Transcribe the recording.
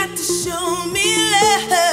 got to show me love.